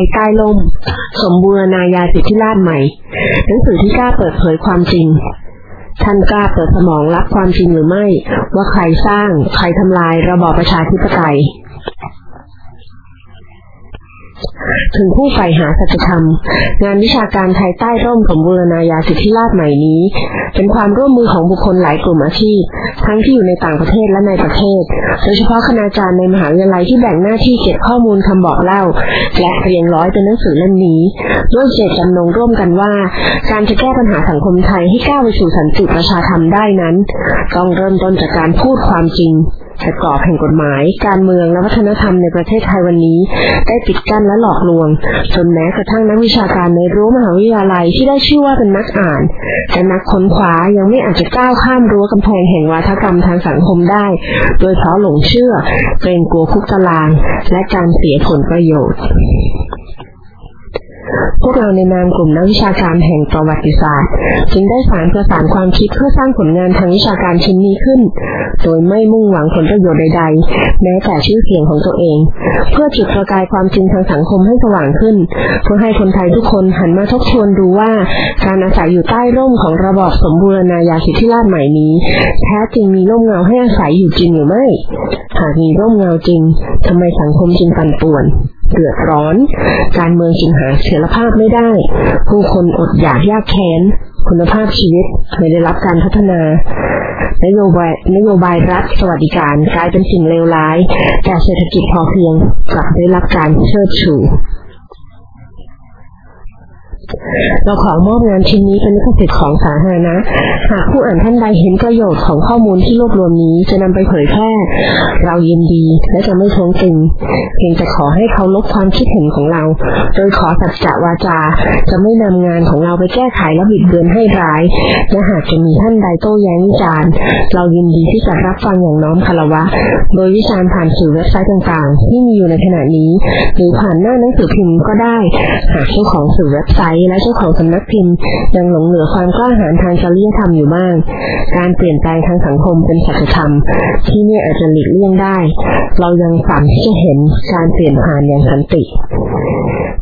ยใต้ล่ม สมบูรณาญาสิทธิราชใหม่ หนังสือที่กล้าเปิดเผยความจริง ท่านกล้าเปิดสมองรับความจริงหรือไม่ ว่าใครสร้าง ใครทำลายระบอบประชาธิปไตย ถึงผู้ใฝ่หาสัจธรรม งานวิชาการภายใต้ร่มสมบูรณาญาสิทธิราชใหม่นี้ เป็นความร่วมมือของบุคคลหลายกลุ่มอาชีพ ทั้งที่อยู่ในต่างประเทศและในประเทศ โดยเฉพาะคณาจารย์ในมหาวิทยาลัยที่แบ่งหน้าที่เก็บข้อมูลคำบอกเล่า และเรียงร้อยเป็นหนังสือเล่มนี้ด้วยเจตจำนงร่วมกันว่า การจะแก้ปัญหาสังคมไทยให้ก้าวไปสู่สันติประชาธรรมได้นั้น ต้องเริ่มต้นจากการพูดความจริงแต่กรอบแห่งกฎหมาย การเมืองและวัฒนธรรมในประเทศไทยวันนี้ ได้ปิดกั้นและหลอกลวง จนแม้กระทั่งนักวิชาการในรั้วมหาวิทยาลัยที่ได้ชื่อว่าเป็นนักอ่านแต่นักค้นคว้ายังไม่อาจจะก้าวข้ามรั้วกำแพงแห่งวัฒกรรมทางสังคมได้ โดยเพราะหลงเชื่อ เกรงกลัวคุกตาราง และการเสียผลประโยชน์ พวกเราในนามกลุ่มนักวิชาการแห่งประวัติศาสตร์ จึงได้สารประสานความคิดเพื่อสร้างผลงานทางวิชาการชิ้นนี้ขึ้น โดยไม่มุ่งหวังผลประโยชน์ใดๆ แม้แต่ชื่อเสียงของตัวเอง เพื่อจุดประกายความจริงทางสังคมให้สว่างขึ้น เพื่อให้คนไทยทุกคนหันมาทบทวนดูว่า การอาศัยอยู่ใต้ร่มของระบอบสมบูรณาญาสิทธิราชใหม่นี้ แท้จริงมีร่มเงาให้อาศัยอยู่จริงหรือไม่หากมีร่มเงาจริงทำไมสังคมจึงปั่นป่วน เดือดร้อน การเมืองจึงหาเสถียรภาพไม่ได้ ผู้คนอดอยากยากแค้น คุณภาพชีวิตไม่ได้รับการพัฒนานโยบายนโยบายรัฐสวัสดิการกลายเป็นสิ่งเลวร้าย แต่เศรษฐกิจพอเพียงกลับได้รับการเชิดชู เราขอมอบงานชิ้นนี้เป็นลิขสิทธิ์ของสาธารณะ หากผู้อ่านท่านใดเห็นประโยชน์ของข้อมูลที่รวบรวมนี้จะนำไปเผยแพร่ เรายินดีและจะไม่ทวงติงเพียงจะขอให้เขาลบความคิดเห็นของเรา โดยขอสัจจะวาจา จะไม่นำงานของเราไปแก้ไขและบิดเบือนให้ร้าย และหากจะมีท่านใดโต้แย้งวิจารณ์ เรายินดีที่จะรับฟังอย่างน้อมคารวะ โดยวิจารณ์ผ่านสื่อเว็บไซต์ต่างๆ ที่มีอยู่ในขณะนี้ หรือผ่านหน้าหนังสือพิมพ์ก็ได้ หากเจ้าของสื่อเว็บไซต์และเจ้าของสำนักพิมพ์ ยังหลงเหลือความกล้าหาญทางจริยธรรมอยู่บ้าง การเปลี่ยนแปลงทางสังคมเป็นสัจธรรม ที่ไม่อาจจะหลีกเลี่ยงได้ เรายังฝันที่จะเห็นการเปลี่ยนผ่านอย่างสันติ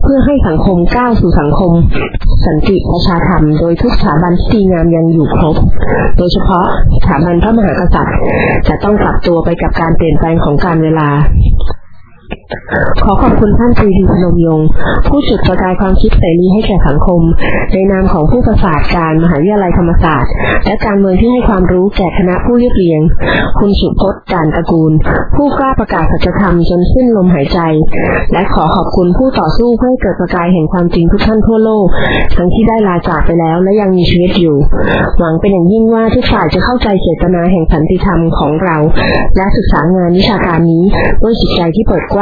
เพื่อให้สังคมก้าวสู่สังคม สันติประชาธรรม โดยทุกสถาบันที่ดีงามยังอยู่ครบ โดยเฉพาะสถาบันพระมหากษัตริย์ จะต้องปรับตัวไปกับการเปลี่ยนแปลงของการเวลา ขอขอบคุณท่านตรีดีพนมยง ผู้จุดประกายความคิดเสรีให้แก่สังคม ในนามของผู้ประสาทการมหาวิทยาลัยธรรมศาสตร์ และการเมืองที่ให้ความรู้แก่คณะผู้เรียบเรียง คุณสุพจน์การตระกูล ผู้กล้าประกาศสัจธรรมจนสิ้นลมหายใจ และขอขอบคุณผู้ต่อสู้เพื่อให้เกิดประกายแห่งความจริงทุกท่านทั่วโลก ทั้งที่ได้ลาจากไปแล้วและยังมีชีวิตอยู่ หวังเป็นอย่างยิ่งว่าทุกฝ่ายจะเข้าใจเจตนาแห่งสันติธรรมของเรา และศึกษางานวิชาการนี้ด้วยจิตใจที่เปิดกว้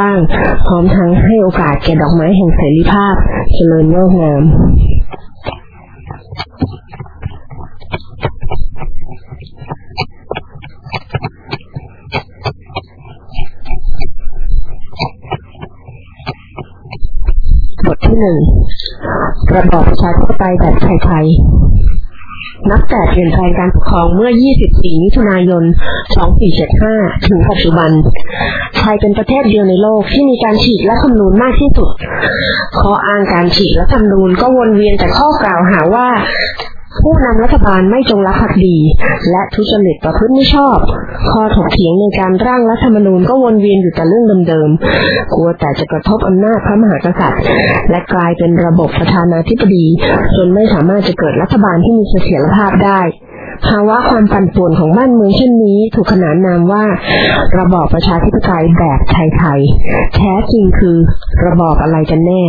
างพร้อมทั้งให้โอกาสแก่ดอกไม้แห่งเสรีภาพ เจริญงอกงามบทที่หนึ่งระบอบประชาธิปไตยแบบไทยๆ นับแต่เปลี่ยนแปลงการปกครองเมื่อ 24 มิถุนายน 2475 ถึงปัจจุบัน ไทยเป็นประเทศเดียวในโลกที่มีการฉีกและคำนูนมากที่สุด ข้ออ้างการฉีกและคำนูนก็วนเวียนแต่ข้อกล่าวหาว่า ผู้นำรัฐบาลไม่จงรักภักดี และทุจริตประพฤติไม่ชอบ ข้อถกเถียงในการร่างรัฐธรรมนูญก็วนเวียนอยู่แต่เรื่องเดิมๆ กลัวแต่จะกระทบอำนาจพระมหากษัตริย์ และกลายเป็นระบบประธานาธิบดี จนไม่สามารถจะเกิดรัฐบาลที่มีเสถียรภาพได้ภาวะความปั่นป่วนของบ้านเมืองเช่นนี้ ถูกขนานนามว่า ระบอบประชาธิปไตยแบบไทยๆแท้จริงคือ ระบอบอะไรกันแน่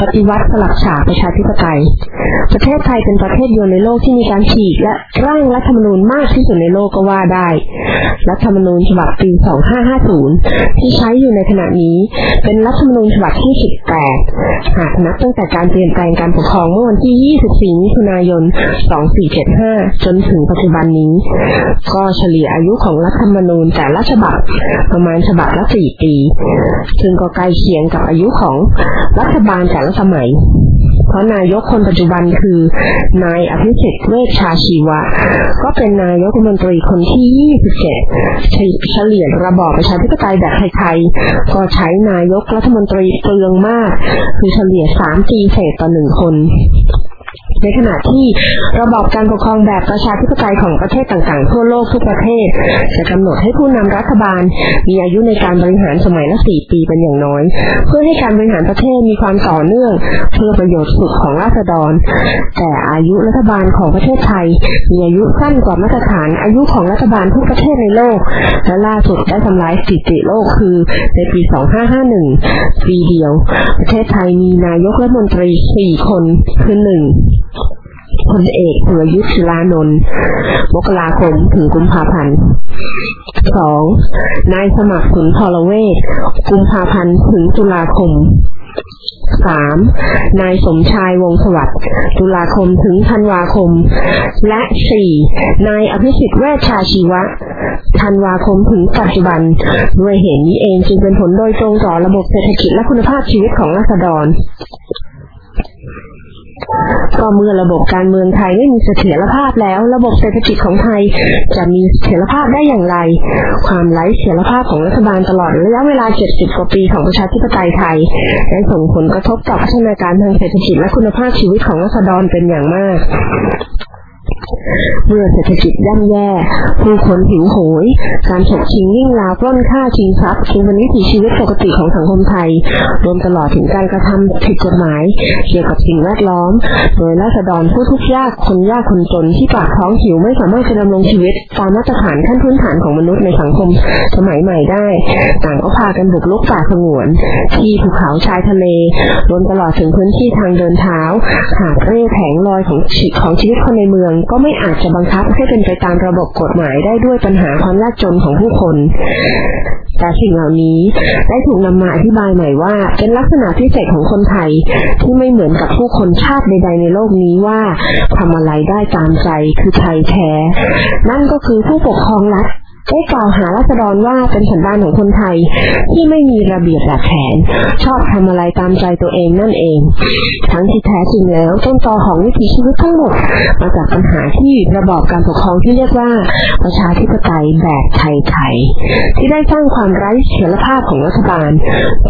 ปฏิวัติสลักฉากประชาธิปไตย ประเทศไทยเป็นประเทศเดียวในโลกที่มีการฉีกและร่างรัฐธรรมนูญมากที่สุดในโลกก็ว่าได้ รัฐธรรมนูญฉบับปี 2550 ที่ใช้อยู่ในขณะนี้ เป็นรัฐธรรมนูญฉบับที่ 18 หากนับตั้งแต่การเปลี่ยนแปลงการปกครองเมื่อวันที่ 24 มิถุนายน 2475 จนถึงปัจจุบันนี้ ก็เฉลี่ยอายุของรัฐธรรมนูญแต่ละฉบับประมาณฉบับละ 4 ปี ซึ่งก็ใกล้เคียงกับอายุของรัฐบาลแต่ละสมัย เพราะนายกคนปัจจุบันคือ นายอภิสิทธิ์เวชชาชีวะ ก็เป็นนายกรัฐมนตรีคนที่ 27 เฉลี่ยระบอบประชาธิปไตยแบบไทยๆ ก็ใช้นายกรัฐมนตรีเปลืองมาก คือเฉลี่ย 3 ปีเศษต่อหนึ่งคน ในขณะที่ระบอบการปกครองแบบประชาธิปไตยของประเทศต่างๆ ทั่วโลกทุกประเทศ จะกำหนดให้ผู้นำรัฐบาล มีอายุในการบริหารสมัยละสี่ปีเป็นอย่างน้อย เพื่อให้การบริหารประเทศมีความต่อเนื่อง เพื่อประโยชน์สุขของราษฎร แต่อายุรัฐบาลของประเทศไทย มีอายุสั้นกว่ามาตรฐานอายุของรัฐบาลทุกประเทศในโลก และล่าสุดได้ทำลายสถิติโลกคือในปี 2551 ปีเดียว ประเทศไทยมีนายกรัฐมนตรีสี่คน คือหนึ่ง พลเอกสุรยุทธ์ศิลานนท์มกราคมถึงกุมภาพันธ์สองนายสมัครสุนทรเวชกุมภาพันธ์ถึงตุลาคมสามนายสมชายวงสวัสดิ์ตุลาคมถึงธันวาคม และสี่นายอภิสิทธิ์แวชชาชีวะธันวาคมถึงปัจจุบัน ด้วยเหตุนี้เองจึงเป็นผลโดยตรงต่อระบบเศรษฐกิจและคุณภาพชีวิตของราษฎร ก็เมื่อระบบการเมืองไทยไม่มีเสถียรภาพแล้ว ระบบเศรษฐกิจของไทยจะมีเสถียรภาพได้อย่างไร ความไร้เสถียรภาพของรัฐบาลตลอดระยะเวลา 70 กว่าปีของประชาธิปไตยไทยได้ส่งผลกระทบต่อพัฒนาการทางเศรษฐกิจและคุณภาพชีวิตของรัษฎรเป็นอย่างมาก เมื่อเศรษฐกิจย่ำแย่ ผู้คนหิวโหย การฉกชิงยิ่งราวปล้นฆ่าชิงทรัพย์จึงเป็นวิถีชีวิตปกติของสังคมไทย รวมตลอดถึงการกระทำผิดกฎหมาย เกี่ยวกับสิ่งแวดล้อม โดยราษฎรผู้ทุกข์ยากคนยากคนจนที่ปากท้องหิวไม่สามารถจะดำรงชีวิตตามมาตรฐานขั้นพื้นฐานของมนุษย์ในสังคมสมัยใหม่ได้ ต่างก็พากันบุกลุกป่าสงวน ที่ภูเขาชายทะเล รวมตลอดถึงพื้นที่ทางเดินเท้า หากเร่แผงลอยของของชีวิตคนในเมืองก็ไม่อาจจะบังคับให้เป็นไปตามระบบกฎหมายได้ด้วยปัญหาความยากจนของผู้คน แต่สิ่งเหล่านี้ได้ถูกนำมาอธิบายใหม่ว่า เป็นลักษณะพิเศษของคนไทยที่ไม่เหมือนกับผู้คนชาติใดๆในโลกนี้ว่าทำอะไรได้ตามใจคือไทยแท้ นั่นก็คือผู้ปกครองรัฐ ได้กล่าวหารัษฎรว่าเป็นสันดานของคนไทยที่ไม่มีระเบียบหลักแผน ชอบทำอะไรตามใจตัวเองนั่นเอง ทั้งที่แท้จริงแล้วต้นตอของวิถีชีวิตทั้งหมดมาจากปัญหาที่ระบอบการปกครองที่เรียกว่าประชาธิปไตยแบบไทยๆที่ได้สร้างความไร้เสถียรภาพของรัฐบาล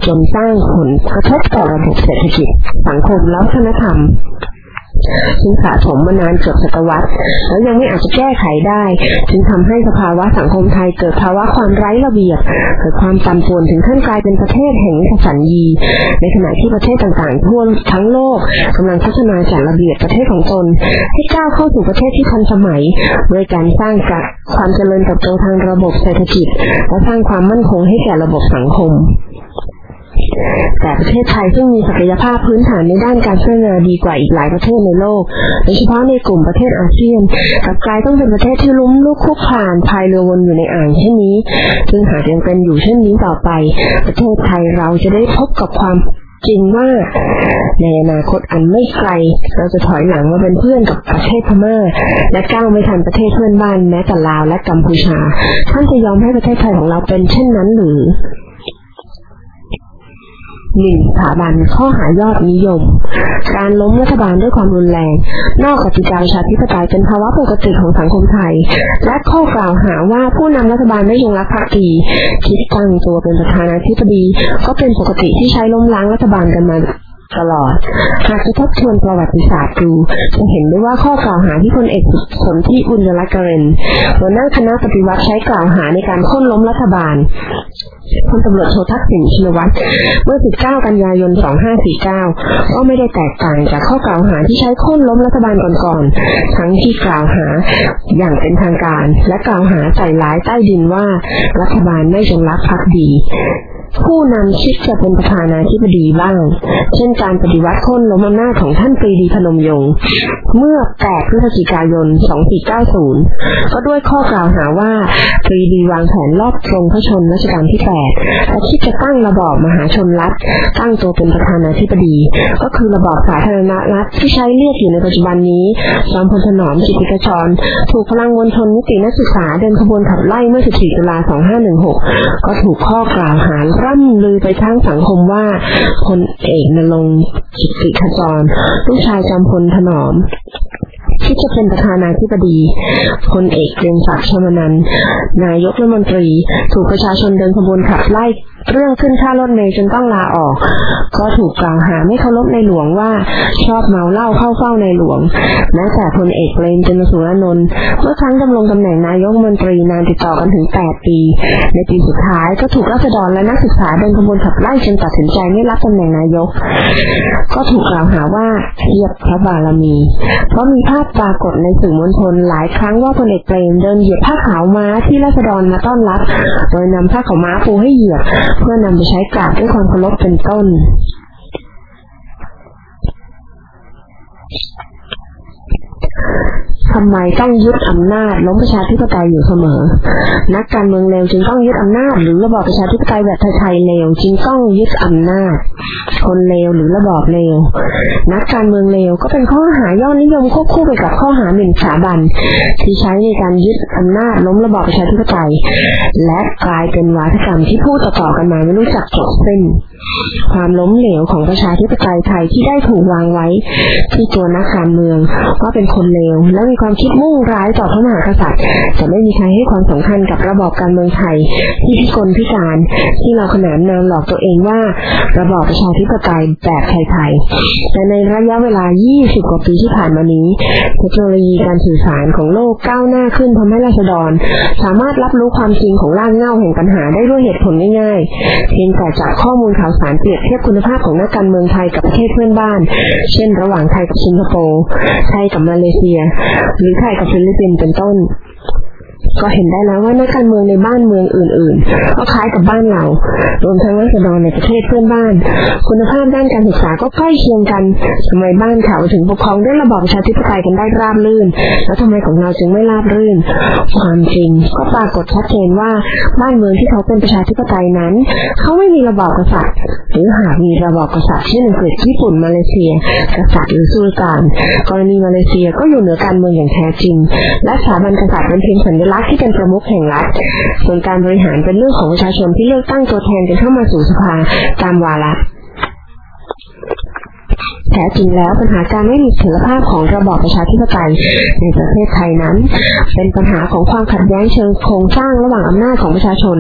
จนสร้างผลกระทบต่อระบบเศรษฐกิจ สังคมและวัฒนธรรม ซึ่งสะสมมานานเกือบศตวรรษแล้วยังไม่อาจจะแก้ไขได้จึงทำให้สภาวะสังคมไทยเกิดภาวะความไร้ระเบียบเกิดความตันป่วนถึงขั้นกลายเป็นประเทศแห่งสัญญีในขณะที่ประเทศต่างๆทั่วทั้งโลกกำลังพัฒนาจัดระเบียบประเทศของตน ให้ก้าวเข้าสู่ประเทศที่ทันสมัยด้วยการสร้างกับความเจริญเติบโตทางระบบเศรษฐกิจและสร้างความมั่นคงให้แก่ระบบสังคม แต่ประเทศไทยซึ่งมีศักยภาพพื้นฐานในด้านการพัฒนาดีกว่าอีกหลายประเทศในโลก โดยเฉพาะในกลุ่มประเทศอาเซียนกับกลายต้องเป็นประเทศที่ลุ้มลุกคุกผ่านพายเรือวนอยู่ในอ่างเช่นนี้ซึ่งหากยังเป็นอยู่เช่นนี้ต่อไป ประเทศไทยเราจะได้พบกับความจริงว่าในอนาคตอันไม่ไกล เราจะถอยหลังมาเป็นเพื่อนกับประเทศพม่า และก้าวไม่ทันประเทศเพื่อนบ้านแม้แต่ลาวและกัมพูชา ท่านจะยอมให้ประเทศไทยของเราเป็นเช่นนั้นหรือ หนึ่งสถาบันข้อหายอดนิยม การล้มรัฐบาลด้วยความรุนแรง นอกกติกาประชาธิปไตยเป็นภาวะปกติของสังคมไทย และข้อกล่าวหาว่าผู้นำรัฐบาลไม่ยงรักภักดีคิดตั้งตัวเป็นประธานาธิบดี ก็เป็นปกติที่ใช้ล้มล้างรัฐบาลกันมา ตลอด หากจะทบทวนประวัติศาสตร์ดูจะเห็นได้ว่าข้อกล่าวหาที่พลเอกสนที่อุญยรักเรนหัวหน้าคณะปฏิวัติใช้กล่าวหาในการค้นล้มรัฐบาลพลตำรวจโททักษิณชินวัตรเมื่อ 19 กันยายน 2549 ก็ไม่ได้แตกต่างจากข้อกล่าวหาที่ใช้ค้นล้มรัฐบาลก่อนๆ ทั้งที่กล่าวหาอย่างเป็นทางการ และกล่าวหาใส่ร้ายใต้ดินว่ารัฐบาลไม่จงรักภักดี ผู้นำคิดจะเป็นประธานาธิบดีบ้าง เช่นการปฏิวัติค้นล้มอำนาจของท่านปรีดีพนมยงค์เมื่อ 8 พฤศจิกายน 2490 ก็ด้วยข้อกล่าวหาว่าปรีดีวางแผนรอบทรงพระชนรัชกาลที่แปดและคิดจะตั้งระบอบมหาชนรัฐ ตั้งตัวเป็นประธานาธิบดี ก็คือระบอบสาธารณรัฐที่ใช้เรียกอยู่ในปัจจุบันนี้จอมพลถนอมจิติกชร ถูกพลังมวลชนนิตินักศึกษาเดินขบวนขับไล่เมื่อ 14 ตุลา 2516 ก็ถูกข้อกล่าวหาร่ำลือไปทั้งสังคมว่าพลเอกนรงกิติขจร ลูกชายจอมพลถนอม ที่จะเป็นประธานาธิบดีพลเอกเกรียงศักดิ์ชมนันนายกรัฐมนตรี ถูกประชาชนเดินขบวนขับไล่เรื่องขึ้นค่ารถเมล์จนต้องลาออก ก็ถูกกล่าวหาไม่เคารพในหลวงว่าชอบเมาเหล้าเข้าเฝ้าในหลวงแม้แต่พลเอกเปรมจันทสุรนนท์เมื่อครั้งดำรงตำแหน่งนายกรัฐมนตรีนานติดต่อกันถึง 8 ปี ในปีสุดท้ายก็ถูกรัษฎรและนักศึกษาเดินขบวนขับไล่จนตัดสินใจไม่รับตำแหน่งนายก ก็ถูกกล่าวหาว่าเทียบพระบารมี เพราะมีภาพปรากฏในสื่อมวลชนหลายครั้งว่าพลเอกเปรมเดินเหยียบผ้าขาวม้าที่รัษฎรมาต้อนรับ โดยนำผ้าขาวม้าปูให้เหยียบ เพื่อนำไปใช้กราบด้วยความเคารพเป็นต้น ทำไมต้องยึดอำนาจล้มประชาธิปไตยอยู่เสมอ นักการเมืองเลวจึงต้องยึดอำนาจ หรือระบอบประชาธิปไตยแบบไทยๆเลวจึงต้องยึดอำนาจ คนเลวหรือระบอบเลว นักการเมืองเลวก็เป็นข้อหายอดนิยมควบคู่ไปกับข้อหาหมิ่นสถาบัน ที่ใช้ในการยึดอำนาจล้มระบอบประชาธิปไตย และกลายเป็นวาทกรรมที่พูดต่อๆกันมาไม่รู้จักจบเส้น ความล้มเหลวของประชาธิปไตยไทยที่ได้ถูกวางไว้ ที่ตัวนักการเมืองว่าเป็นคนเลวและมีความคิดมุ่งร้ายต่อพระมหากษัตริย์ จะไม่มีใครให้ความสำคัญกับระบอบการเมืองไทยที่พิกลพิการที่เราขนานนามหลอกตัวเองว่า ระบอบประชาธิปไตยแบบไทยๆแต่ในระยะเวลา 20 กว่าปีที่ผ่านมานี้ เทคโนโลยีการสื่อสารของโลกก้าวหน้าขึ้นทำให้ราษฎร สามารถรับรู้ความจริงของร่ากเงาแห่งปัญหาได้ด้วยเหตุผลง่ายๆเพียงแต่จากข้อมูลข่าวสารเปรียบเทียบคุณภาพของนักการเมืองไทยกับประเทศเพื่อนบ้าน เช่น ระหว่างไทยกับสิงคโปร์ ไทยกับมาเลเซีย หรือไทยกับฟิลิปปินส์เป็นต้น ก็เห็นได้แล้วว่านักการเมืองในบ้านเมืองอื่นๆ ก็คล้ายกับบ้านเรา รวมทั้งรัษฎรในประเทศเพื่อนบ้าน คุณภาพด้านการศึกษาก็ใกล้เคียงกันทำไมบ้านเขาถึงปกครองด้วยระบอบประชาธิปไตยกันได้ราบรื่น แล้วทำไมของเราจึงไม่ราบรื่น ความจริงก็ปรากฏชัดเจนว่าบ้านเมืองที่เขาเป็นประชาธิปไตยนั้น เขาไม่มีระบอบกษัตริย์ หรือหากมีระบอบกษัตริย์เช่นอังกฤษญี่ปุ่นมาเลเซีย กษัตริย์หรือสุลต่านกรณีมาเลเซียก็อยู่เหนือการเมืองอย่างแท้จริง และสถาบันกษัตริย์เป็นเพียงสัญลักษณ์ที่เป็นประมุขแห่งรัฐ ส่วนการบริหารเป็นเรื่องของประชาชนที่เลือกตั้งตัวแทนกันเข้ามาสู่สภาตามวาระ แท้จริงแล้วปัญหาการไม่มีเสถียรภาพของระบอบประชาธิปไตยในประเทศไทยนั้น เป็นปัญหาของความขัดแย้งเชิงโครงสร้างระหว่างอำนาจของประชาชน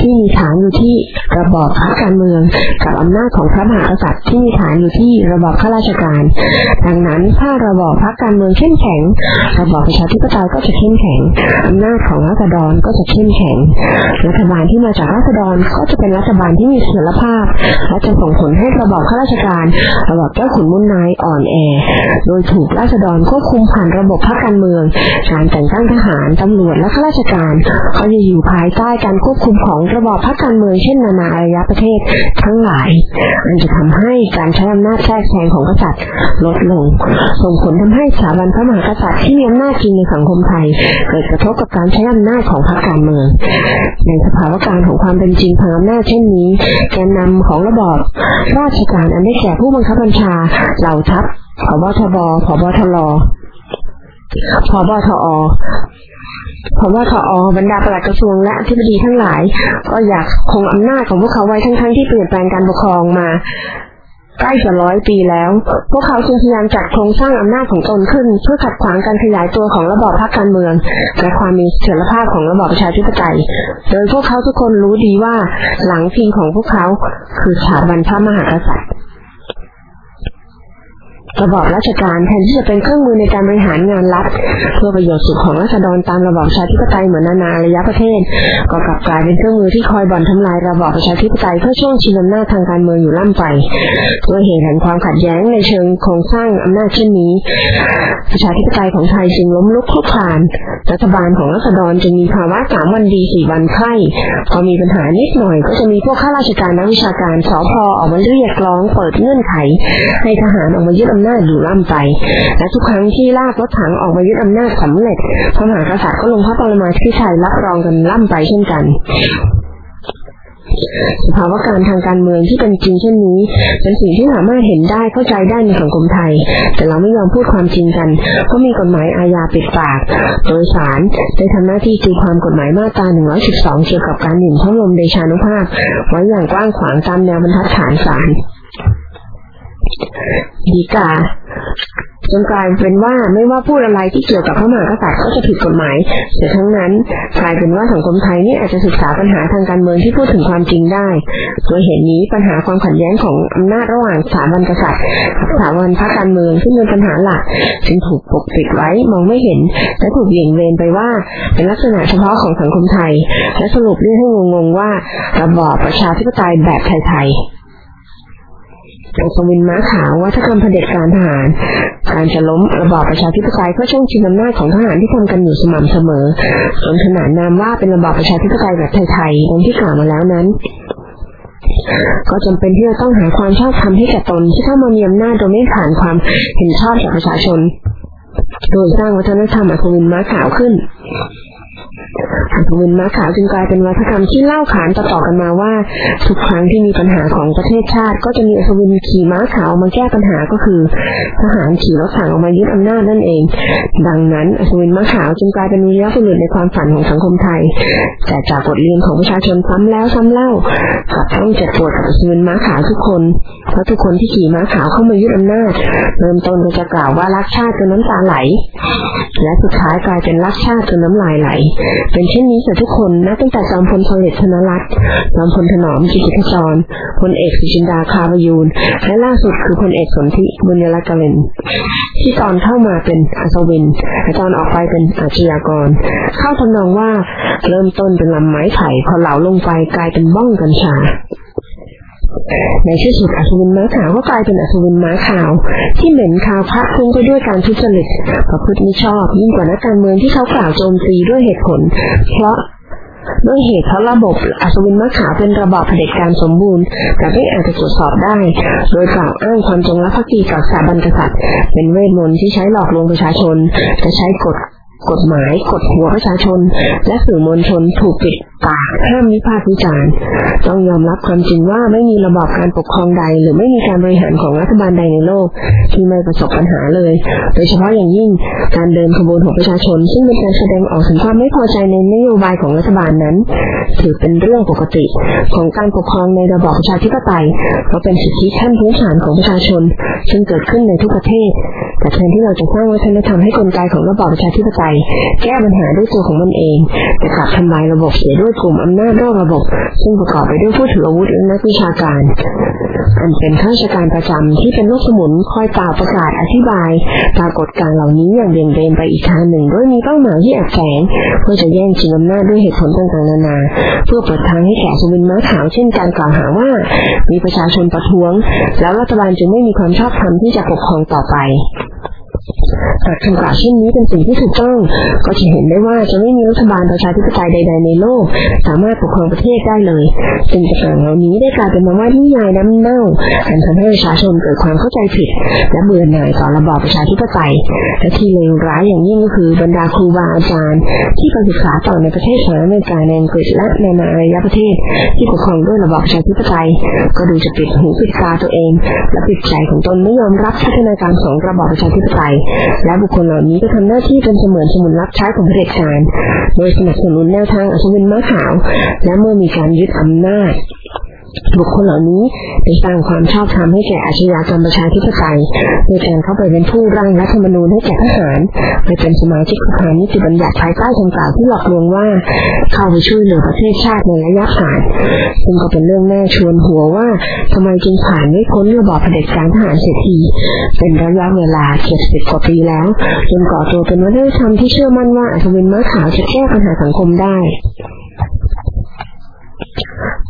ที่มีฐานอยู่ที่ระบอบพรรคการเมือง กับอำนาจของพระมหากษัตริย์ที่มีฐานอยู่ที่ระบอบข้าราชการ ดังนั้นถ้าระบอบพรรคการเมืองเข้มแข็ง ระบอบประชาธิปไตยก็จะเข้มแข็งอำนาจของรัษฎรก็จะเข้มแข็งรัฐบาลที่มาจากรัษฎรก็จะเป็นรัฐบาลที่มีเสถียรภาพ และจะส่งผลให้ระบอบข้าราชการระบอบเจ้าขุนมุนนายอ่อนแอ โดยถูกราษฎรควบคุมผ่านระบบพรรคการเมือง การแต่งตั้งทหาร ตำรวจและข้าราชการก็จะอยู่ภายใต้การควบคุมของระบอบพรรคการเมืองเช่นนานาอารยประเทศทั้งหลาย อันจะทำให้การใช้อำนาจแทรกแซงของกษัตริย์ลดลง ส่งผลทำให้สถาบันพระมหากษัตริย์ที่มีอำนาจจริงในสังคมไทย เกิดกระทบกับการใช้อำนาจของพรรคการเมือง ในสภาวะการของความเป็นจริงทางอำนาจเช่นนี้แกนนำของระบอบราชการอันได้แก่ผู้บังคับบัญชาเหล่าทัพผบทบผบทลผบทอผบทอบรรดาปลัดกระทรวงและอธิบดีทั้งหลาย ก็อยากคงอำนาจของพวกเขาไว้ทั้งๆที่เปลี่ยนแปลงการปกครองมาใกล้จะร้อยปีแล้ว พวกเขาจึงพยายามจัดโครงสร้างอำนาจของตนขึ้น เพื่อขัดขวางการขยายตัวของระบอบพรรคการเมือง และความมีเสถียรภาพของระบอบประชาธิปไตย โดยพวกเขาทุกคนรู้ดีว่าหลังพิงของพวกเขาคือสถาบันพระมหากษัตริย์ ระบอบราชการแทนที่จะเป็นเครื่องมือในการบริหารงานรัฐ เพื่อประโยชน์สุขของราษฎรตามระบอบประชาธิปไตยเหมือนนานาระยะประเทศ ก็กลับกลายเป็นเครื่องมือที่คอยบ่อนทำลายระบอบประชาธิปไตยเพื่อช่วงชิงอำนาจทางการเมืองอยู่ล่ำไปด้วยเหตุแห่งความขัดแย้งในเชิงโครงสร้างอำนาจเช่นนี้ ประชาธิปไตยของไทยจึงล้มลุกคลุกคลาน รัฐบาลของราษฎรจึงมีภาวะสามวันดีสี่วันไข้พอมีปัญหานิดหน่อยก็จะมีพวกข้าราชการนักวิชาการสพออกมาเรียกร้องเปิดเงื่อนไข ให้ทหารออกมายึดอำนาจนาจอยู่ล่ำไป และทุกครั้งที่ลากรถถังออกมายึดอำนาจสำเร็จพระมหากษัตริย์ก็ลงพระปรมาภิไธยรับรองกันล่ำไปเช่นกันสภาวะการทางการเมืองที่เป็นจริงเช่นนี้เป็นสิ่งที่สามารถเห็นได้เข้าใจได้ในสังคมไทย แต่เราไม่ยอมพูดความจริงกัน เพราะมีกฎหมายอาญาปิดปาก โดยศาลได้ทำหน้าที่ตีความกฎหมายมาตรา 112 เกี่ยวกับการหมิ่นพระบรมเดชานุภาพ ไว้อย่างกว้างขวางตามแนวบรรทัดฐานศาล ดีกาจนกลายเป็นว่าไม่ว่าพูดอะไรที่เกี่ยวกับพระมหากษัตริย์ก็จะผิดกฎหมายแต่ทั้งนั้นกลายเป็นว่าสังคมไทยนี่อาจจะศึกษาปัญหาทางการเมืองที่พูดถึงความจริงได้โดยเหตุนี้ปัญหาความขัดแย้งของอำนาจระหว่างสถาบันกษัตริย์กับสถาบันพรรคการเมืองที่เป็นปัญหาหลักจึงถูกปกปิดไว้มองไม่เห็นและถูกเบี่ยงเบนไปว่า เป็นลักษณะเฉพาะของสังคมไทย และสรุปเรื่องให้งงๆว่าระบอบประชาธิปไตยแบบไทยๆ อัศวินม้าขาวว่าถ้าทำเผด็จการทหาร การจะล้มระบอบประชาธิปไตยก็ช่วงชิงอำนาจของทหารที่ทำกันอยู่สม่ำเสมอจนขนานนามว่าเป็นระบอบประชาธิปไตยแบบไทยๆดังที่กล่าวมาแล้วนั้นก็จำเป็นที่จะต้องหาความชอบธรรมให้แก่ตนที่เข้ามามีอำนาจโดยไม่ผ่านความเห็นชอบจากประชาชน โดยสร้างวัฒนธรรมอัศวินม้าขาวขึ้น อัศวินม้าขาวจึงกลายเป็นวัฒกรรมที่เล่าขานต่อๆกันมาว่า ทุกครั้งที่มีปัญหาของประเทศชาติ ก็จะมีอัศวินขี่ม้าขาวมาแก้ปัญหาก็คือ ทหารขี่รถถังออกมายึดอำนาจนั่นเอง ดังนั้นอัศวินม้าขาวจึงกลายเป็นวิทยาบุรุษในความฝันของสังคมไทยแต่จากบทเรียนของประชาชนซ้ำแล้วซ้ำเล่ากับต้องเจ็บปวดกับอัศวินม้าขาวทุกคนเพราะทุกคนที่ขี่ม้าขาวเข้ามายึดอำนาจเริ่มต้นก็จะกล่าวว่ารักชาติจนน้ำตาไหล และสุดท้ายกลายเป็นรักชาติจนน้ำลายไหลเป็นเช่นนี้กับทุกคนนับตั้งแต่จอมพลพลเอกธนรัตน์จอมพลถนอมจิติขจรพลเอกสุจินดาคาวยูน และล่าสุดคือพลเอกสนธิบุญยรักเลนที่ตอนเข้ามาเป็นอัศวินและตอนออกไปเป็นอาชญากร เข้าทำนองว่าเริ่มต้นเป็นลำไม้ไผ่พอเหลาลงไปกลายเป็นบ้องกัญชา ในที่สุดอัศวินม้าขาวก็กลายเป็นอัศวินม้าขาว ที่เหม็นคาวพักพุ่งไปด้วยการทุจริตประพฤติมิชอบยิ่งกว่านักการเมืองที่เขากล่าวโจมตีด้วยเหตุผล เพราะด้วยเหตุเพราะระบบอัศวินมะขาวเป็นระบอบเผด็จการสมบูรณ์ แต่ไม่อาจจะตรวจสอบได้ โดยกล่าวอ้างความจงรักภักดีกับสถาบันกษัตริย์เป็นเวทมนต์ที่ใช้หลอกลวงประชาชน จะใช้กฎกฎหมายกดหัวประชาชน และสื่อมวลชนถูกปิดปากห้ามวิพากษ์วิจารณ์ต้องยอมรับความจริงว่าไม่มีระบอบการปกครองใด หรือไม่มีการบริหารของรัฐบาลใดในโลก ที่ไม่ประสบปัญหาเลย โดยเฉพาะอย่างยิ่งการเดินขบวนของประชาชน ซึ่งเป็นการแสดงออกถึงความไม่พอใจในนโยบายของรัฐบาลนั้น ถือเป็นเรื่องปกติของการปกครองในระบอบประชาธิปไตยเพราะเป็นสิทธิขั้นพื้นฐานของประชาชน ซึ่งเกิดขึ้นในทุกประเทศแต่แทนที่เราจะสร้างวัฒนธรรมให้กลไกของระบอบประชาธิปไตย แก้ปัญหาด้วยตัวของมันเองแต่กลับทำลายระบบเสียด้วยยกลุ่มอำนาจนอกระบบ ซึ่งประกอบไปด้วยผู้ถืออาวุธและนักวิชาการ อันเป็นข้าราชการประจำที่เป็นลูกสมุนคอยเป่าประกาศอธิบาย ปรากฏการเหล่านี้อย่างเบี่ยงเบนไปอีกทางหนึ่งโดยมีเป้าหมายที่แอบแฝงเพื่อจะแย่งชิงอำนาจด้วยเหตุผลต่างๆนานา เพื่อเปิดทางให้แก่สวินม้าขาวเช่นการกล่าวหาว่า มีประชาชนประท้วง แล้วรัฐบาลจึงไม่มีความชอบธรรมที่จะปกครองต่อไป หากคำกล่าวเช่นนี้เป็นสิ่งที่ถูกต้อง ก็จะเห็นได้ว่าจะไม่มีรัฐบาลประชาธิปไตยใด ๆ ในโลก สามารถปกครองประเทศได้เลยสิ่งต่างๆเหล่านี้ได้กลายเป็นมาว่านิยายน้ำเน่าอันทำให้ประชาชนเกิดความเข้าใจผิด และเบื่อหน่ายต่อระบอบประชาธิปไตยและที่เลวร้ายอย่างยิ่งก็คือบรรดาครูบาอาจารย์ ที่ไปศึกษาต่อในประเทศสหรัฐอเมริกาในอังกฤษและในนาอารยประเทศ ที่ปกครองด้วยระบอบประชาธิปไตย ก็ดูจะปิดหูปิดตาตัวเอง และปิดใจของตนไม่ยอมรับพัฒนาการของระบอบประชาธิปไตยและบุคคลเหล่านี้ก็ทำหน้าที่เป็นเสมือนสมุนรับใช้ของเผด็จการโดยสนับสนุนแนวทางอัศวินม้าขาว และเมื่อมีการยึดอำนาจ บุคคลเหล่านี้ได้สร้างความชอบธรรมให้แก่อาชญากรรมประชาธิปไตยโดยการเข้าไปเป็นผู้ร่างรัฐธรรมนูญให้แก่ทหารไปเป็นสมาชิกสภานิติบัญญัติภายใต้คำกล่าวที่หลอกลวงว่า เข้าไปช่วยเหลือประเทศชาติในระยะผ่านซึ่งก็เป็นเรื่องแน่ชวนหัวว่าทำไมจึงผ่านไม่พ้นระบอบเผด็จการทหารเสียทีเป็นระยะเวลาเจ็ดสิบกว่าปีแล้วจนก่อตัวเป็นวัฒนธรรมที่เชื่อมั่นว่าอัศวินม้าขาวจะแก้ปัญหาสังคมได้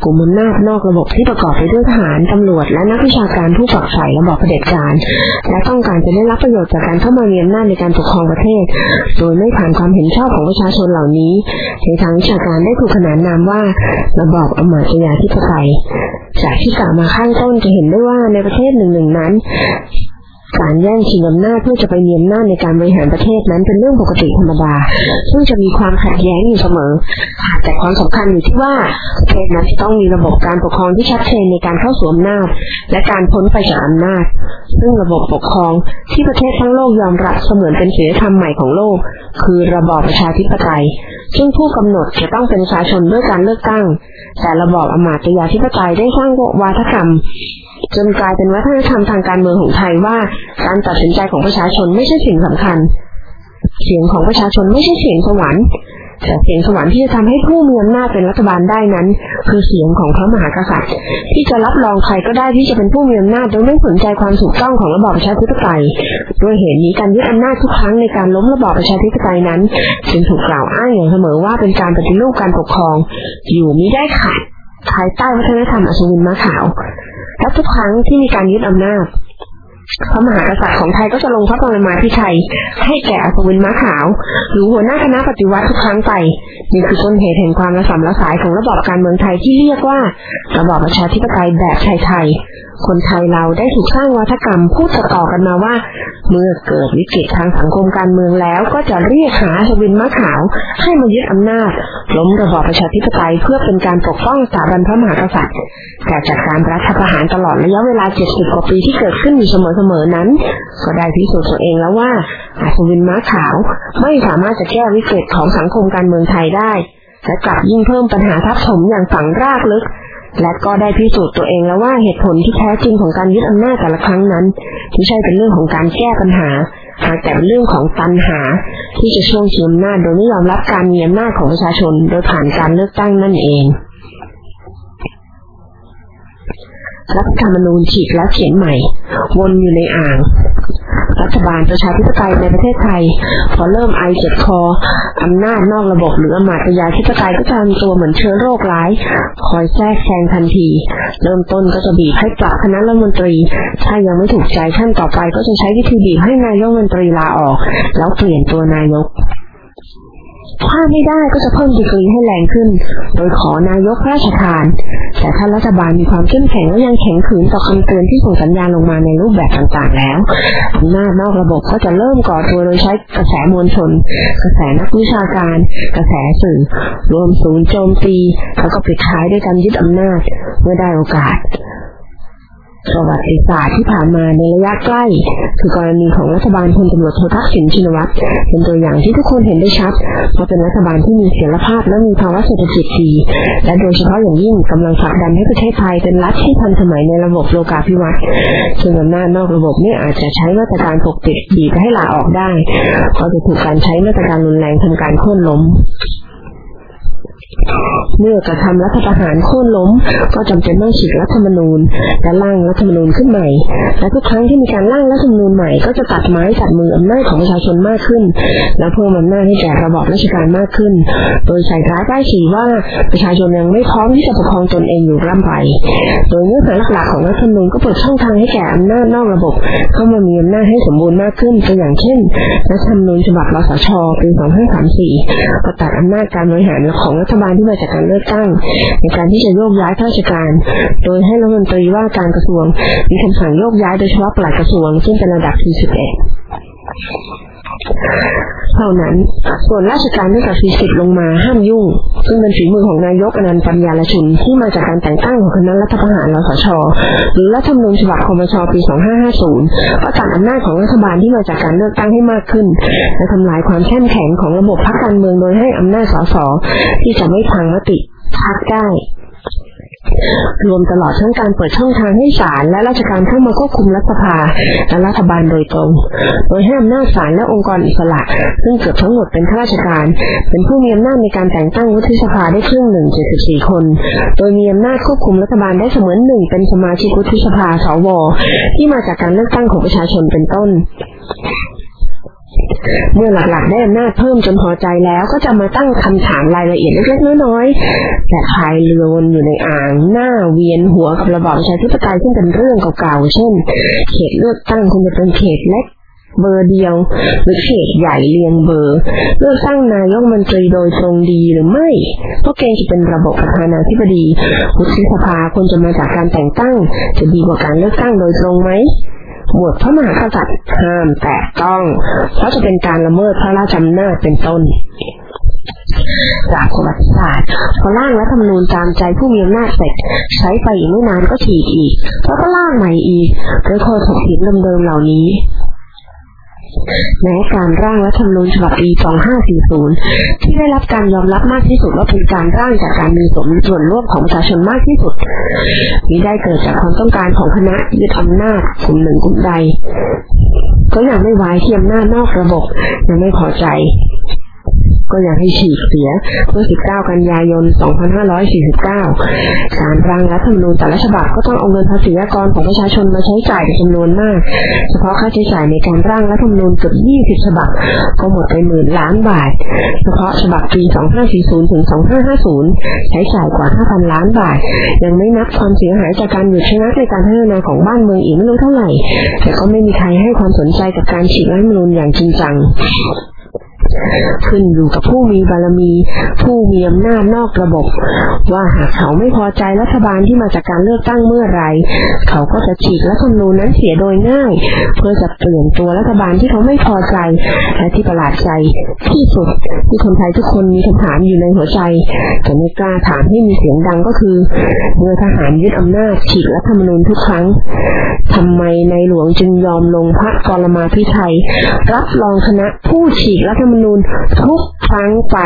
ลุ่มอำนาจนอกระบบที่ประกอบไปด้วยทหารตำรวจ และนักวิชาการผู้ฝักใฝ่ระบอบเผด็จการ และต้องการจะได้รับประโยชน์จากการเข้ามามีอำนาจในการปกครองประเทศ โดยไม่ผ่านความเห็นชอบของประชาชนเหล่านี้ในทางวิชาการได้ถูกขนานนามว่าระบอบอมาตยาธิปไตยจากที่กล่าวมาข้างต้นจะเห็นได้ว่าในประเทศหนึ่งหนึ่งนั้น การแย่งชิงอำนาจเพื่อจะไปมีอำนาจในการบริหารประเทศนั้นเป็นเรื่องปกติธรรมดา ซึ่งจะมีความขัดแย้งอยู่เสมอ แต่ความสำคัญอยู่ที่ว่าประเทศนั้นต้องมีระบบการปกครองที่ชัดเจนในการเข้าสู่อำนาจ และการพ้นไปจากอำนาจ ซึ่งระบบปกครองที่ประเทศทั้งโลกยอมรับเสมือนเป็นศีลธรรมใหม่ของโลก คือระบอบประชาธิปไตย ซึ่งผู้กำหนดจะต้องเป็นประชาชนด้วยการเลือกตั้ง แต่ระบอบอมาตยาธิปไตยได้สร้างวาทกรรม จนกลายเป็นวัฒนธรรมทางการเมืองของไทยว่า การตัดสินใจของประชาชนไม่ใช่สิ่งสำคัญ เสียงของประชาชนไม่ใช่เสียงสวรรค์แต่เสียงสวรรค์ที่จะทำให้ผู้มีอำนาจเป็นรัฐบาลได้นั้น คือเสียงของพระมหากษัตริย์ ที่จะรับรองใครก็ได้ที่จะเป็นผู้มีอำนาจโดยไม่สนใจความถูกต้องของระบอบประชาธิปไตยด้วยเหตุนี้การยึดอำนาจทุกครั้งในการล้มระบอบประชาธิปไตยนั้นจึงถูกกล่าวอ้างอย่างเสมอว่าเป็นการปฏิรูปการปกครอง อยู่มิได้ขาดภายใต้วัฒนธรรมอัศวินม้าขาว และทุกครั้งที่มีการยึดอำนาจพระมหากษัตริย์ของไทยก็จะลงพระปรมมาภิไธยให้แก่อัศวินม้าขาว หรือหัวหน้าคณะปฏิวัติทุกครั้งไปนี่คือต้นเหตุแห่งความระสำระสายของระบอบการเมืองไทยที่เรียกว่า ระบอบประชาธิปไตยแบบไทยๆ คนไทยเราได้ถูกสร้างวัฒกรรมพูดต่อกันมาว่า เมื่อเกิดวิกฤตทางสังคมการเมืองแล้วก็จะเรียกหาอัศวินม้าขาว ให้มายึดอำนาจ ล้มระบอบประชาธิปไตยเพื่อเป็นการปกป้องสถาบันพระมหากษัตริย์แต่จากการรัฐประหารตลอดระยะเวลา 70 กว่าปีที่เกิดขึ้นอยู่เสมอๆนั้น ก็ได้พิสูจน์ตัวเองแล้วว่าอัศวินม้าขาวไม่สามารถจะแก้วิกฤตของสังคมการเมืองไทยได้และกลับยิ่งเพิ่มปัญหาทับถมอย่างฝังรากลึก และก็ได้พิสูจน์ตัวเองแล้วว่าเหตุผลที่แท้จริงของการยึดอำนาจแต่ละครั้งนั้นไม่ใช่เป็นเรื่องของการแก้ปัญหาหากแต่เป็นเรื่องของตันหา ที่จะช่วงชิงอำนาจโดยไม่ยอมรับการมีอำนาจของประชาชน โดยผ่านการเลือกตั้งนั่นเอง รัฐธรรมนูญฉีกและเขียนใหม่ วนอยู่ในอ่าง รัฐบาลประชาธิปไตยในประเทศไทย พอเริ่มไอเจ็บคออำนาจนอกระบบหรืออมาตยาธิปไตยก็จะทำตัวเหมือนเชื้อโรคร้าย คอยแทรกแซงทันที เริ่มต้นก็จะบีบให้ปรับคณะรัฐมนตรี ถ้ายังไม่ถูกใจท่านต่อไปก็จะใช้วิธีบีบให้นายกรัฐมนตรีลาออก แล้วเปลี่ยนตัวนายก ถ้าไม่ได้ก็จะเพิ่มดีกรีให้แรงขึ้น โดยขอนายกราชทาน แต่ถ้ารัฐบาลมีความเข้มแข็งและยังแข็งขืนต่อคำเตือนที่ส่งสัญญาณลงมาในรูปแบบต่างๆแล้วอำนาจนอกระบบก็จะเริ่มก่อตัวโดยใช้กระแสมวลชน กระแสนักวิชาการ กระแสสื่อ รวมศูนย์โจมตี แล้วก็ปิดท้ายด้วยการยึดอำนาจเมื่อได้โอกาส ประวัติศาสตร์ที่ผ่านมาในระยะใกล้ คือกรณีของรัฐบาลพลตำรวจโททักษิณชินวัตรเป็นตัวอย่างที่ทุกคนเห็นได้ชัดว่าะเป็นรัฐบาลที่มีเสถียรภาพและมีภาวะเศรษฐกิจดีและโดยเฉพาะอย่างยิ่งกำลังผลักดันให้ประเทศไทยเป็นรัฐที่ทันสมัยในระบบโลกาภิวัตน์ซึ่งอำนาจนอกระบบนี่อาจจะใช้มาตรการปกปิดบีบให้ลาออกได้เพราะจะถูกการใช้มาตรการรุนแรงทำการโค่นล้ม เมื่อกระทำรัฐประหารโค่นล้ม ก็จำเป็นต้องฉีกรัฐธรรมนูญ และร่างรัฐธรรมนูญขึ้นใหม่ และทุกครั้งที่มีการร่างรัฐธรรมนูญใหม่ก็จะตัดไม้ตัดมืออำนาจของประชาชนมากขึ้น และเพิ่มอำนาจให้แก่ระบอบราชการมากขึ้น โดยใส่ร้ายป้ายสีว่าประชาชนยังไม่พร้อมที่จะปกครองตนเองอยู่ร่ำไป โดยเนื้อหาหลักๆของรัฐธรรมนูญก็เปิดช่องทางให้แก่อำนาจนอกระบบ เข้ามามีอำนาจให้สมบูรณ์มากขึ้นตัวอย่างเช่นรัฐธรรมนูญฉบับรสชปี 2534ก็ตัดอำนาจการบริหารของรัฐบาลที่มาจากการเลือกตั้ง ในการที่จะโยกย้ายข้าราชการ โดยให้รัฐมนตรีว่าการกระทรวงมีคำสั่งโยกย้ายโดยเฉพาะปลัดกระทรวง ซึ่งเป็นระดับที่สิบ เท่านั้น ส่วนราชการตั้ต่ีสิบลงมาห้ามยุ่ง ซึ่งเป็นฝีมือของนายกอนันต์ปัญญาลชุนที่มาจากการแต่งตั้งของคณะรัฐประหารรสช หรือรัฐธรรมนูญฉบับคมชปี 2550ก็ตัดอำนาจของรัฐบาลที่มาจากการเลือกตั้งให้มากขึ้น และทำลายความเข้มแข็งของระบบพรรคการเมืองโดยให้อำนาจสสที่จะไม่พังมติพักได้ รวมตลอดทั้งการเปิดช่องทางให้ศาลและราชการเข้ามาควบคุมรัฐสภาและรัฐบาลโดยตรง โดยให้อำนาจศาลและองค์กรอิสระ ซึ่งเกือบทั้งหมดเป็นข้าราชการ เป็นผู้มีอำนาจในการแต่งตั้งวุฒิสภาได้ครึ่งหนึ่งเจ็ดสิบสี่คน โดยมีอำนาจควบคุมรัฐบาลได้เสมือนหนึ่งเป็นสมาชิกวุฒิสภาสวที่มาจากการเลือกตั้งของประชาชนเป็นต้น เมื่อหลักๆได้อำนาจเพิ่มจนพอใจแล้ว ก็จะมาตั้งคำถามรายละเอียดเล็กๆน้อยๆแต่พายเรือวนอยู่ในอ่างหน้าเวียนหัวกับระบอบประชาธิปไตยซึ่งเป็นเรื่องเก่าๆเช่น เขตเลือกตั้งควรจะเป็นเขตเล็กเบอร์เดียวหรือเขตใหญ่เรียงเบอร์เลือกตั้งนายกมนตรีโดยตรงดีหรือไม่เพราะเกณฑ์จะเป็นระบบประธานาธิบดีวุฒิสภาควรจะมาจากการแต่งตั้ง จะดีกว่าการเลือกตั้งโดยตรงไหม บทพระมหากษัตริย์ห้ามแตะต้อง เพราะจะเป็นการละเมิดพระราชอำนาจเป็นต้นจากประวัติศาสตร์พอร่างรัฐธรรมนูญตามใจผู้มีอำนาจเสร็จใช้ไปอีกไม่นานก็ฉีกอีก แล้วก็ร่างใหม่อีกโดยคนถกเถียงเดิมๆเหล่านี้ แม้การร่างรัฐธรรมนูญฉบับปี 2540 ที่ได้รับการยอมรับมากที่สุดว่าเป็นการร่างจากการมีสมส่วนร่วมของประชาชนมากที่สุดนี้ได้เกิดจากความต้องการของคณะยึดอำนาจกลุ่มหนึ่งกลุ่มใดก็ยังไม่ไว้ที่อำนาจนอกระบบยังไม่พอใจ ก็อยากให้ฉีกเสียเมื่อ 19 กันยายน 2549 การร่างรัฐธรรมนูญแต่ละฉบับก็ต้องเอาเงินภาษีอากรของประชาชนมาใช้จ่ายเป็นจำนวนมาก เฉพาะค่าใช้จ่ายในการร่างรัฐธรรมนูญเกือบ 20 ฉบับ ก็หมดไปหมื่นล้านบาท เฉพาะฉบับปี 2540 ถึง 2550 ใช้จ่ายกว่า 5,000 ล้านบาท ยังไม่นับความเสียหายจากการหยุดชะงักในการพัฒนาของบ้านเมืองอีกไม่รู้เท่าไหร่ แต่ก็ไม่มีใครให้ความสนใจกับการฉีกรัฐธรรมนูญอย่างจริงจัง ขึ้นอยู่กับผู้มีบารมี ผู้มีอำนาจนอกระบบ ว่าหากเขาไม่พอใจรัฐบาลที่มาจากการเลือกตั้งเมื่อไร เขาก็จะฉีกรัฐธรรมนูญนั้นเสียโดยง่าย เพื่อจะเปลี่ยนตัวรัฐบาลที่เขาไม่พอใจและที่ประหลาดใจที่สุดที่คนไทยทุกคนมีคำถามอยู่ในหัวใจแต่ไม่กล้าถามให้มีเสียงดังก็คือเมื่อทหารยึดอำนาจฉีกรัฐธรรมนูญทุกครั้งทำไมในหลวงจึงยอมลงพระกรมาพิไทยรับรองคณะผู้ฉีกรัฐธรรมนูญทุกครั้งไป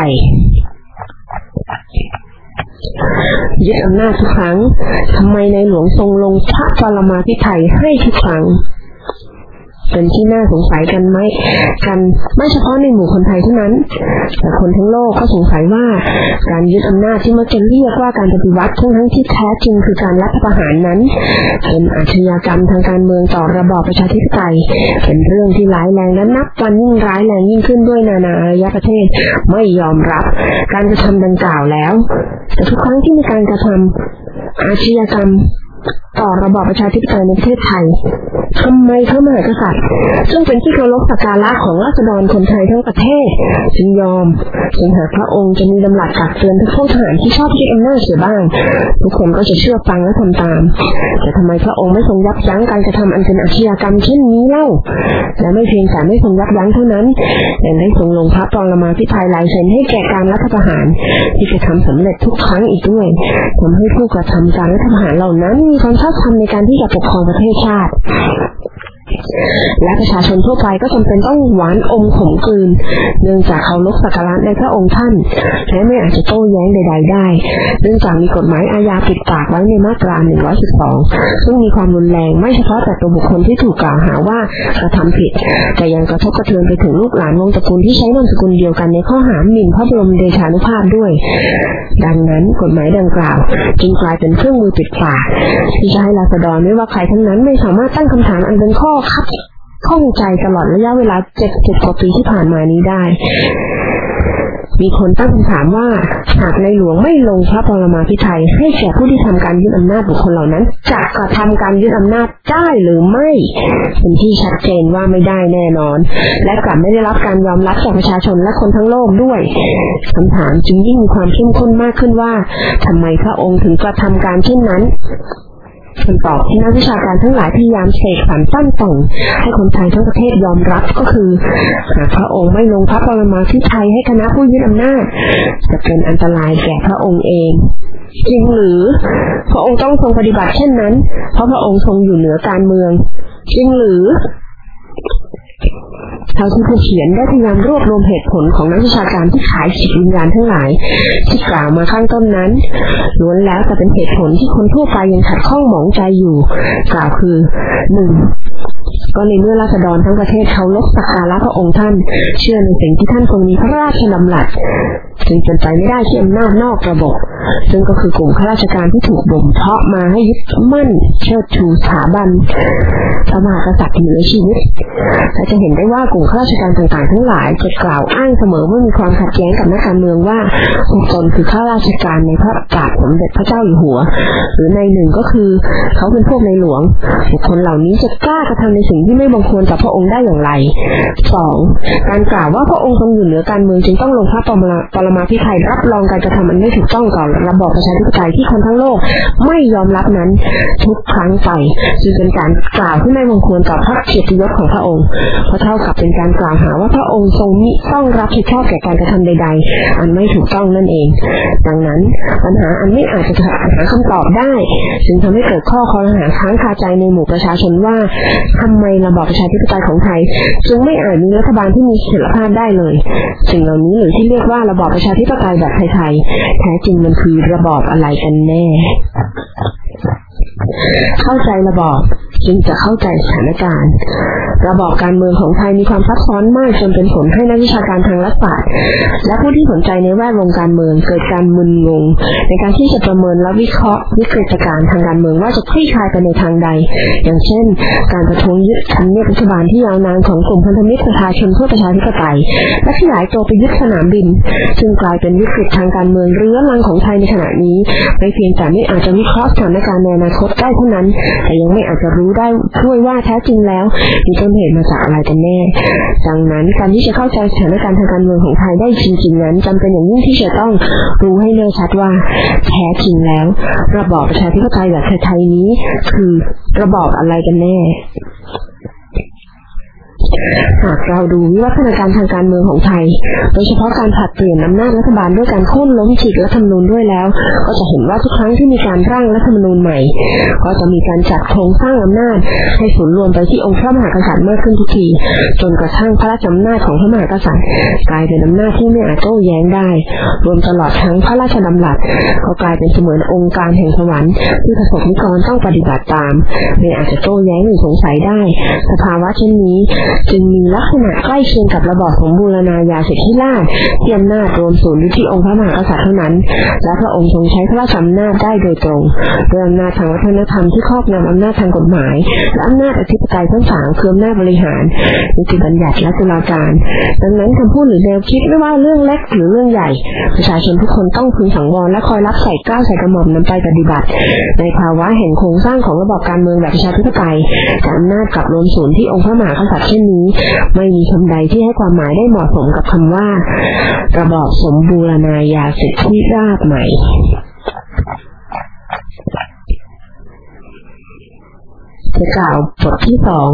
ยึดอำนาจทุกครั้งทำไมในหลวงทรงลงพระปรมาภิไธยให้ทุกครั้ง เป็นที่น่าสงสัยกันไหมกันไม่เฉพาะในหมู่คนไทยเท่านั้น แต่คนทั้งโลกก็สงสัยว่า การยึดอำนาจที่มักจะเรียกว่าการปฏิวัติทั้งทั้งที่แท้จริงคือการรัฐประหารนั้น เป็นอาชญากรรมทางการเมืองต่อระบอบประชาธิปไตย เป็นเรื่องที่ร้ายแรงและนับวันยิ่งร้ายแรงยิ่งขึ้นด้วยนานาอารยประเทศไม่ยอมรับ การกระทำดังกล่าวแล้ว แต่ทุกครั้งที่มีการกระทำอาชญากรรม ต่อระบอบประชาธิปไตยในประเทศไทยทำไมพระมหากษัตริย์ ซึ่งเป็นที่เคารพสักการะของราษฎรคนไทยทั้งประเทศจึงยอมจึงหากพระองค์จะมีดำรัสกักเตือนทุกผู้ทหารที่ชอบยึดอำนาจเสียบ้าง ทุกคนก็จะเชื่อฟังและทำตาม แต่ทำไมพระองค์ไม่ทรงยับยั้งการกระทำอันเป็นอาชญากรรมเช่นนี้เล่า และไม่เพียงแต่ไม่ทรงยับยั้งเท่านั้นยังได้ทรงลงพระปรมาภิไธยลายเซ็นให้แก่การรัฐประหาร ที่จะทำสำเร็จทุกครั้งอีกด้วยทำให้ผู้กระทำการรัฐประหารเหล่านั้นมีความชอบธรรมในการที่จะปกครองประเทศชาติ และประชาชนทั่วไปก็จำเป็นต้องหวานอมขมกลืน เนื่องจากเขาลกสักการะในพระองค์ท่านและไม่อาจจะโต้แย้งใด ๆ ได้ เนื่องจากมีกฎหมายอาญาปิดปากไว้ในมาตรา 112 ซึ่งมีความรุนแรงไม่เฉพาะแต่ตัวบุคคลที่ถูกกล่าวหาว่ากระทำผิด แต่ยังกระทบกระเทือนไปถึงลูกหลานวงตระกูลที่ใช้นามสกุลเดียวกันในข้อหาหมิ่นพระบรมเดชานุภาพด้วย ดังนั้นกฎหมายดังกล่าว จึงกลายเป็นเครื่องมือปิดปากที่จะให้ราษฎรไม่ว่าใครทั้งนั้นไม่สามารถตั้งคำถามอันเป็นข้อคับข้องใจตลอดระยะเวลาเจ็ดเจ็ดกว่าปีที่ผ่านมานี้ได้ มีคนตั้งคำถามว่า หากในหลวงไม่ลงพระปรมาภิไธยให้แก่ผู้ที่ทำการยึดอำนาจบุคคลเหล่านั้นจะกระทำการยึดอำนาจได้หรือไม่เป็นที่ชัดเจนว่าไม่ได้แน่นอน และกลับไม่ได้รับการยอมรับจากประชาชนและคนทั้งโลกด้วยคำถามจึงยิ่งมีความเข้มข้นมากขึ้นว่าทำไมพระองค์ถึงกระทำการเช่นนั้น คำตอบที่นักวิชาการทั้งหลายพยายามเสกสรรตั้งต่งให้คนไทยทั้งประเทศยอมรับก็คือ หากพระองค์ไม่ลงพระปรมาภิไธยให้คณะผู้ยึดอำนาจจะเป็นอันตรายแก่พระองค์เองจริงหรือพระองค์ต้องทรงปฏิบัติเช่นนั้น เพราะพระองค์ทรงอยู่เหนือการเมือง จริงหรือ เท่าที่ผู้เขียนได้พยายามรวบรวมเหตุผลของนักวิชาการที่ขายจิตวิญญาณทั้งหลาย ที่กล่าวมาข้างต้นนั้นล้วนแล้วแต่เป็นเหตุผลที่คนทั่วไปยังขัดข้องหมองใจอยู่ กล่าวคือหนึ่งก็ในเมื่อราษฎรทั้งประเทศเขาลบสักการะพระองค์ท่าน เชื่อในสิ่งที่ท่านทรงมีพระราชดำรัสจึงเป็นไปไม่ได้ที่อำนาจนอกระบบ ซึ่งก็คือกลุ่มข้าราชการที่ถูกบ่มเพาะมาให้ยึดมั่นเชิดชูสถาบันพระมหากษัตริย์เหนือชีวิตและจะเห็นได้ว่ากลุ่มข้าราชการต่างๆ ทั้งหลายจะกล่าวอ้างเสมอเมื่อมีความขัดแย้งกับนักการเมืองว่าพวกตนคือข้าราชการในพระบาทสมเด็จพระเจ้าอยู่หัว หรือในหนึ่งก็คือ เขาเป็นพวกในหลวง บุคคลเหล่านี้จะกล้ากระทำในสิ่งที่ไม่บังควรต่อพระองค์ได้อย่างไรสองการกล่าวว่าพระองค์ทรงอยู่เหนือการเมืองจึงต้องลงพระปรมาภิไธยรับรองการกระทำอันไม่ถูกต้องต่อระบอบประชาธิปไตยที่คนทั้งโลกไม่ยอมรับนั้นทุกครั้งไปจึงเป็นการกล่าวที่ไม่มงคลต่อพระเกียรติยศของพระองค์เพราะเท่ากับเป็นการกล่าวหาว่าพระองค์ทรงมิต้องรับผิดชอบแก่การกระทำใด ๆ อันไม่ถูกต้องนั่นเอง ดังนั้นปัญหาอันไม่อาจจะหาคำตอบได้ จึงทำให้เกิดข้อคอรหาค้างคาใจในหมู่ประชาชนว่าทำไมระบอบประชาธิปไตยของไทย จึงไม่อาจมีรัฐบาลที่มีเสถียรภาพได้เลย สิ่งเหล่านี้หรือที่เรียกว่าระบอบประชาธิปไตยแบบไทยๆแท้จริงมันคือระบอบอะไรกันแน่ เข้าใจระบอบจึงจะเข้าใจสถานการณ์ ระบอบการเมืองของไทยมีความซับซ้อนมากจนเป็นผลให้นักวิชาการทางรัฐศาสตร์และผู้ที่สนใจในแวดวงการเมืองเกิดการมึนงง ในการที่จะประเมินและวิเคราะห์วิกฤตการณ์ทางการเมืองว่าจะคลี่คลายไปในทางใด อย่างเช่น การประท้วงยึดทำเนียบรัฐบาลที่ยาวนานของกลุ่มพันธมิตรประชาชนเพื่อประชาธิปไตยและขยายตัวไปยึดสนามบินจึงกลายเป็นวิกฤตทางการเมืองเรื้อรังของไทยในขณะนี้ไม่เพียงแต่ไม่อาจจะวิเคราะห์สถานการณ์ในอนาคตได้เท่านั้น แต่ยังไม่อาจจะรู้ได้ด้วยว่าแท้จริงแล้ว มีต้นเหตุมาจากอะไรกันแน่ ดังนั้นการที่จะเข้าใจสถานการณ์ทางการเมืองของไทยได้จริงๆนั้นจำเป็นอย่างยิ่งที่จะต้องรู้ให้แน่ชัดว่าแท้จริงแล้ว ระบอบประชาธิปไตยแบบไทยๆนี้ คือระบอบอะไรกันแน่หากเราดูวิวัฒนาการทางการเมืองของไทย โดยเฉพาะการผัดเปลี่ยนอำนาจรัฐบาลด้วยการโค่นล้มฉีกรัฐธรรมนูญด้วยแล้ว ก็จะเห็นว่าทุกครั้งที่มีการร่างรัฐธรรมนูญใหม่ ก็จะมีการจัดโครงสร้างอำนาจให้สูนรวมไปที่องค์พระมหากษัตริย์มากขึ้นทุกที จนกระทั่งพระราชอำนาจของพระมหากษัตริย์ กลายเป็นอำนาจที่ไม่อาจโต้แย้งได้ รวมตลอดทั้งพระราชดำรัสก็กลายเป็นเสมือนองค์การแห่งสวรรค์ที่ประสบนิกรต้องปฏิบัติตาม ไม่อาจจะโต้แย้งหรือสงสัยได้ สภาวะเช่นนี้จึงมีลักษณะใกล้เคียงกับระบอบของบูรณาญาสิทธิราชเที่อำนาจรวมศูนย์ยที่องค์พระมหากษัตริย์เท่านั้น และพระองค์ทรงใช้พระราชอำนาจได้โดยตรงด้วยอำนาจทางวัฒนธรรมที่ครอบงำอำนาจทางกฎหมาย และอำนาจอธิปไตยทั้งสามคืออำนาจบริหารนิติบัญญัติและตุลาการ ดังนั้นคำพูดหรือแนวคิดไม่ว่าเรื่องเล็กหรือเรื่องใหญ่ ประชาชนทุกคนต้องพึงสังวรและคอยรับใส่ก้าวใส่กระหม่อมนำไปปฏิบัติ ในภาวะแห่งโครงสร้างของระบอบการเมืองแบบประชาธิปไตยแต่อำนาจกลับรวมศูนย์ที่องค์พระมหากษัตริย์เช่นนี้ไม่มีคำใดที่ให้ความหมายได้เหมาะสมกับคำว่า ระบอบสมบูรณาญาสิทธิราชใหม่จะกล่าวบทที่สอง